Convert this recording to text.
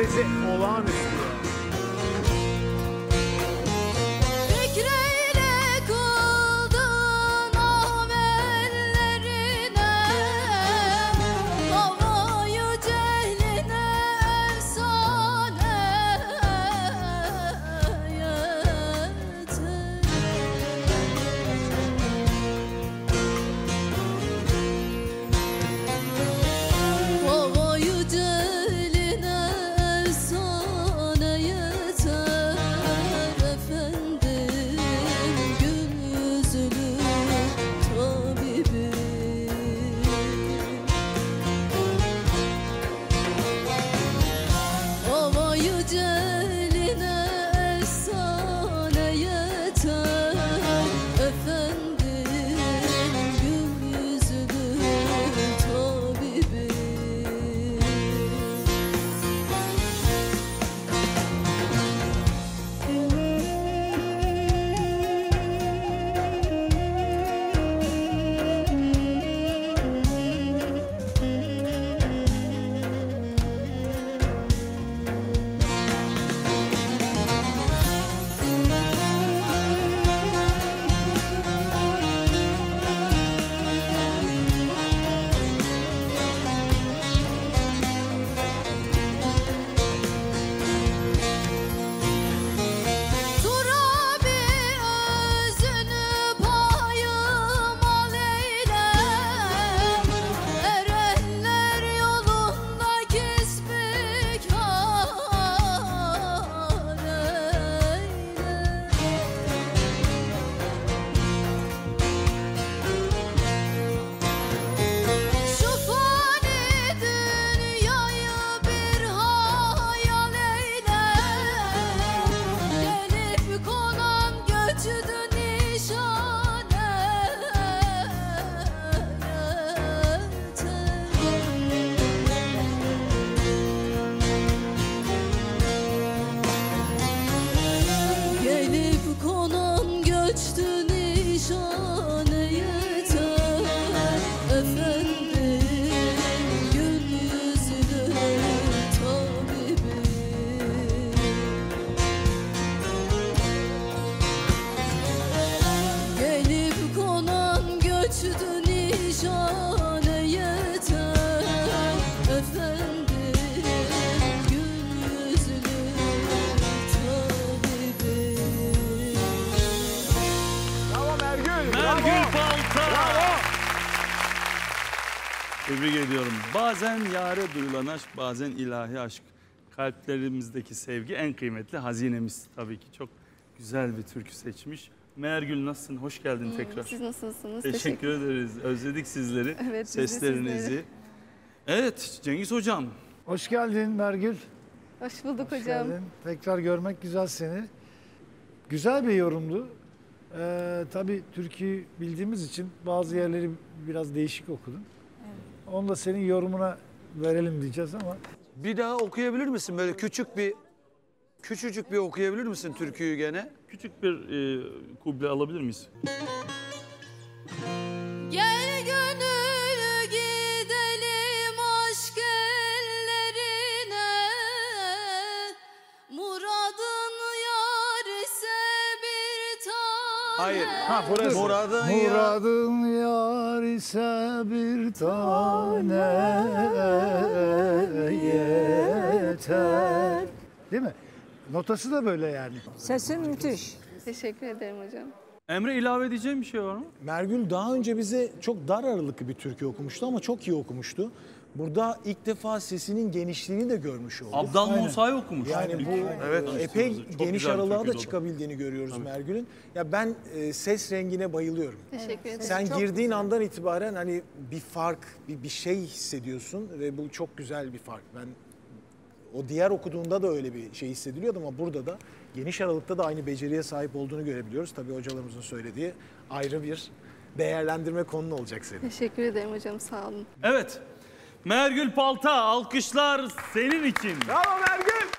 is it, all honesty. Tebrik ediyorum. Bazen yare duyulan aşk, bazen ilahi aşk. Kalplerimizdeki sevgi en kıymetli hazinemiz tabii ki. Çok güzel bir türkü seçmiş. Mergül nasılsın? Hoş geldin tekrar. Siz nasılsınız? Teşekkür ederiz. Özledik sizleri. Evet, Seslerinizi. sizleri. Evet Cengiz Hocam. Hoş geldin Mergül. Hoş bulduk Hoş hocam. geldin. Tekrar görmek güzel seni. Güzel bir yorumdu. Ee, tabii türküyü bildiğimiz için bazı yerleri biraz değişik okudun. Onu da senin yorumuna verelim diyeceğiz ama Bir daha okuyabilir misin böyle küçük bir küçücük bir okuyabilir misin türküyü gene? Küçük bir e, kuble alabilir miyiz? Hayır. Ha burası. Muradın ya. Muradın yar ise bir tane yeter. Değil mi? Notası da böyle yani. Sesin müthiş. Teşekkür ederim hocam. Emre ilave edeceğim bir şey var mı? Mergül daha önce bize çok dar aralıklı bir türkü okumuştu ama çok iyi okumuştu. Burada ilk defa sesinin genişliğini de görmüş olduk. Abdal Aynen. Musa'yı okumuş. Yani bu Evet. epey Çok geniş aralığa da çıkabildiğini görüyoruz Mergül'ün. Ya ben e, ses rengine bayılıyorum. Teşekkür ederim. Sen Çok girdiğin güzel. andan itibaren hani bir fark, bir, bir şey hissediyorsun ve bu çok güzel bir fark. Ben o diğer okuduğunda da öyle bir şey hissediliyordu ama burada da geniş aralıkta da aynı beceriye sahip olduğunu görebiliyoruz. Tabii hocalarımızın söylediği ayrı bir değerlendirme konun olacak senin. Teşekkür ederim hocam sağ olun. Evet. Mergül Palta alkışlar senin için. Bravo Mergül.